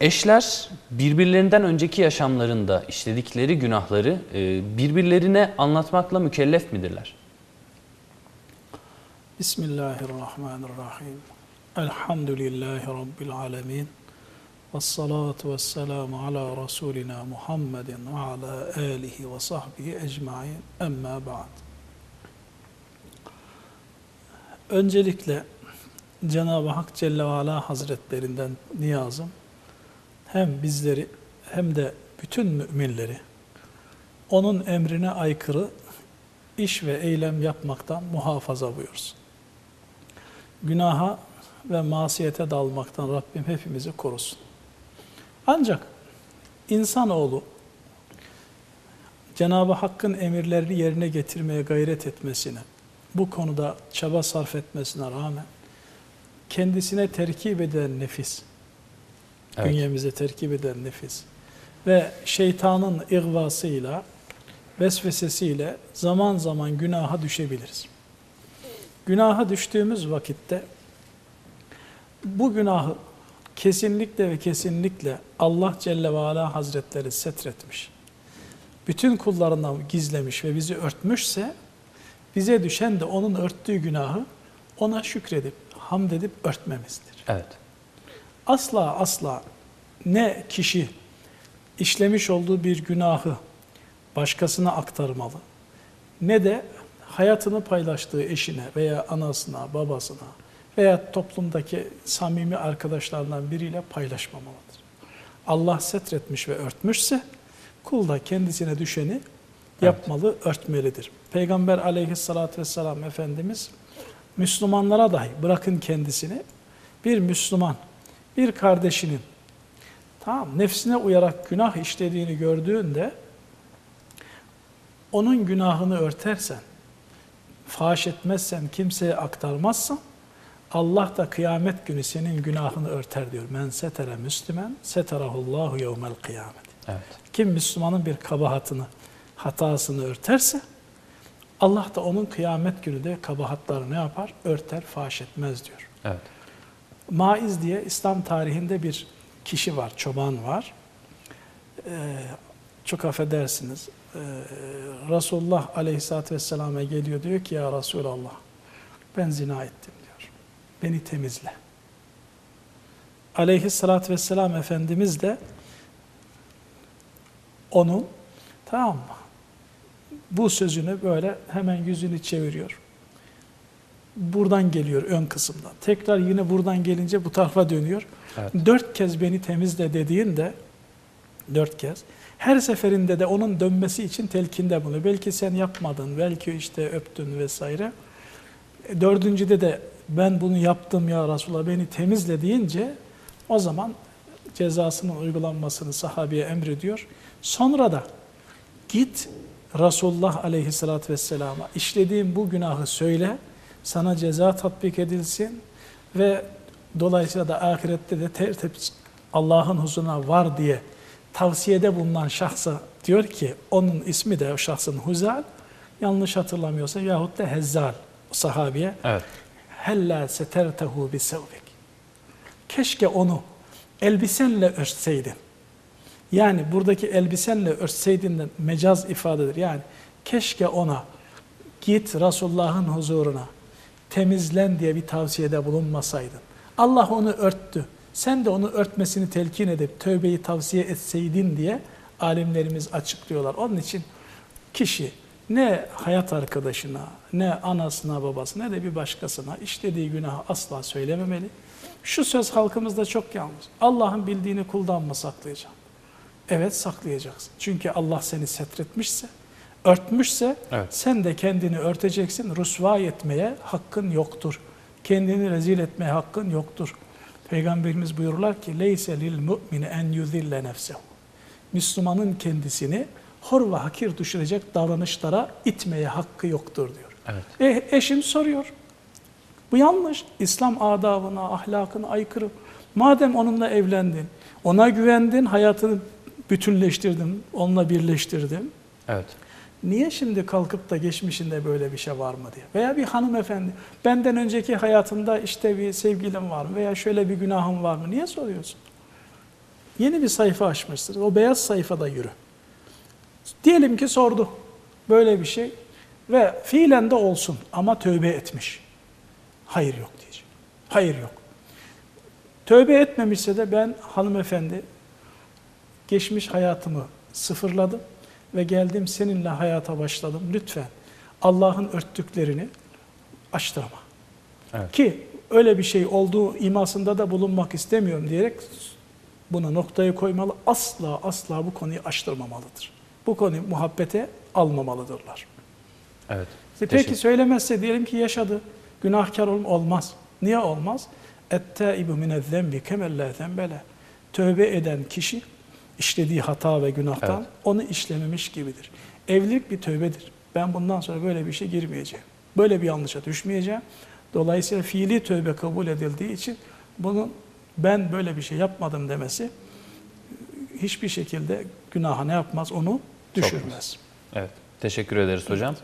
Eşler birbirlerinden önceki yaşamlarında işledikleri günahları e, birbirlerine anlatmakla mükellef midirler? Bismillahirrahmanirrahim. Elhamdülillahi Rabbil alemin. Ve salatu ve selamu ala Resulina Muhammedin ve ala alihi ve sahbihi ecmain. Emma ba'd. Öncelikle Cenab-ı Hak Celle ve Ala Hazretlerinden niyazım hem bizleri hem de bütün müminleri onun emrine aykırı iş ve eylem yapmaktan muhafaza buyursun. Günaha ve masiyete dalmaktan Rabbim hepimizi korusun. Ancak insanoğlu Cenab-ı Hakk'ın emirlerini yerine getirmeye gayret etmesine, bu konuda çaba sarf etmesine rağmen kendisine terkip eden nefis, evet. bünyemize terkip eden nefis ve şeytanın ihvasıyla, vesvesesiyle zaman zaman günaha düşebiliriz. Günaha düştüğümüz vakitte bu günahı kesinlikle ve kesinlikle Allah Celle ve Ala Hazretleri setretmiş. Bütün kullarından gizlemiş ve bizi örtmüşse bize düşen de onun örttüğü günahı ona şükredip, hamd edip örtmemizdir. Evet. Asla asla ne kişi işlemiş olduğu bir günahı başkasına aktarmalı ne de hayatını paylaştığı eşine veya anasına, babasına veya toplumdaki samimi arkadaşlarından biriyle paylaşmamalıdır. Allah setretmiş ve örtmüşse kul da kendisine düşeni yapmalı, evet. örtmelidir. Peygamber aleyhissalatü vesselam Efendimiz Müslümanlara dahi bırakın kendisini bir Müslüman, bir kardeşinin tamam nefsine uyarak günah işlediğini gördüğünde onun günahını örtersen, faş etmezsen, kimseye aktarmazsan Allah da kıyamet günü senin günahını örter diyor. Men setere müslümen seterahullahu yevmel kıyamet. Evet. Kim Müslümanın bir kabahatını, hatasını örterse Allah da onun kıyamet günü de kabahatları ne yapar? Örter, faş etmez diyor. Evet. Maiz diye İslam tarihinde bir kişi var, çoban var. Ee, çok affedersiniz. Ee, Resulullah Aleyhisselatü Vesselam'a geliyor diyor ki ya Resulallah ben zina ettim diyor. Beni temizle. Aleyhisselatü Vesselam Efendimiz de onun tamam mı? Bu sözünü böyle hemen yüzünü çeviriyor. Buradan geliyor ön kısımdan. Tekrar yine buradan gelince bu tarafa dönüyor. Evet. Dört kez beni temizle dediğinde dört kez her seferinde de onun dönmesi için telkinde bunu. Belki sen yapmadın, belki işte öptün vesaire. Dördüncüde de ben bunu yaptım ya Resulallah beni temizle deyince o zaman cezasının uygulanmasını sahabeye emrediyor. Sonra da git Resulullah aleyhissalatü vesselama işlediğim bu günahı söyle, sana ceza tatbik edilsin ve dolayısıyla da ahirette de tertemiz Allah'ın huzuruna var diye tavsiyede bulunan şahsa diyor ki onun ismi de o şahsın Huzal yanlış hatırlamıyorsa yahut da Hezzal sahabiye. Evet. hella setertehu bi sevvik keşke onu elbisenle örtseydin. Yani buradaki elbisenle örtseydin de mecaz ifadedir. Yani keşke ona git Resulullah'ın huzuruna temizlen diye bir tavsiyede bulunmasaydın Allah onu örttü sen de onu örtmesini telkin edip tövbeyi tavsiye etseydin diye alimlerimiz açıklıyorlar. Onun için kişi ne hayat arkadaşına, ne anasına, babasına, ne de bir başkasına işlediği günahı asla söylememeli. Şu söz halkımızda çok yanlış. Allah'ın bildiğini kuldan mı saklayacaksın? Evet saklayacaksın. Çünkü Allah seni setretmişse, örtmüşse evet. sen de kendini örteceksin. Rusva etmeye hakkın yoktur. Kendini rezil etmeye hakkın yoktur. Peygamberimiz buyururlar ki leyse lil mu'mini en yuzille nefsehu. Müslümanın kendisini hor ve hakir düşürecek davranışlara itmeye hakkı yoktur diyor. Evet. E, eşim soruyor. Bu yanlış. İslam adabına, ahlakına aykırı. Madem onunla evlendin, ona güvendin, hayatını bütünleştirdin, onunla birleştirdin. Evet. Niye şimdi kalkıp da geçmişinde böyle bir şey var mı diye. Veya bir hanımefendi benden önceki hayatında işte bir sevgilim var mı veya şöyle bir günahım var mı? Niye soruyorsun? Yeni bir sayfa açmışsınız. O beyaz sayfada yürü. Diyelim ki sordu böyle bir şey ve fiilen de olsun ama tövbe etmiş. Hayır yok diyecek. Hayır yok. Tövbe etmemişse de ben hanımefendi geçmiş hayatımı sıfırladım ve geldim seninle hayata başladım. Lütfen Allah'ın örttüklerini açtırma. Evet. Ki öyle bir şey olduğu imasında da bulunmak istemiyorum diyerek buna noktayı koymalı. Asla asla bu konuyu açtırmamalıdır. Bu konuyu muhabbete almamalıdırlar. Evet. İşte Teşekkür- peki söylemezse diyelim ki yaşadı. Günahkar ol- olmaz. Niye olmaz? Ettaibu minezzembi kemelle zembele. Tövbe eden kişi işlediği hata ve günahtan Evet. onu işlememiş gibidir. Evlilik bir tövbedir. Ben bundan sonra böyle bir şey girmeyeceğim. Böyle bir yanlışa düşmeyeceğim. Dolayısıyla fiili tövbe kabul edildiği için bunun ben böyle bir şey yapmadım demesi hiçbir şekilde günaha ne yapmaz onu düşürmez. Evet. Teşekkür ederiz hocam.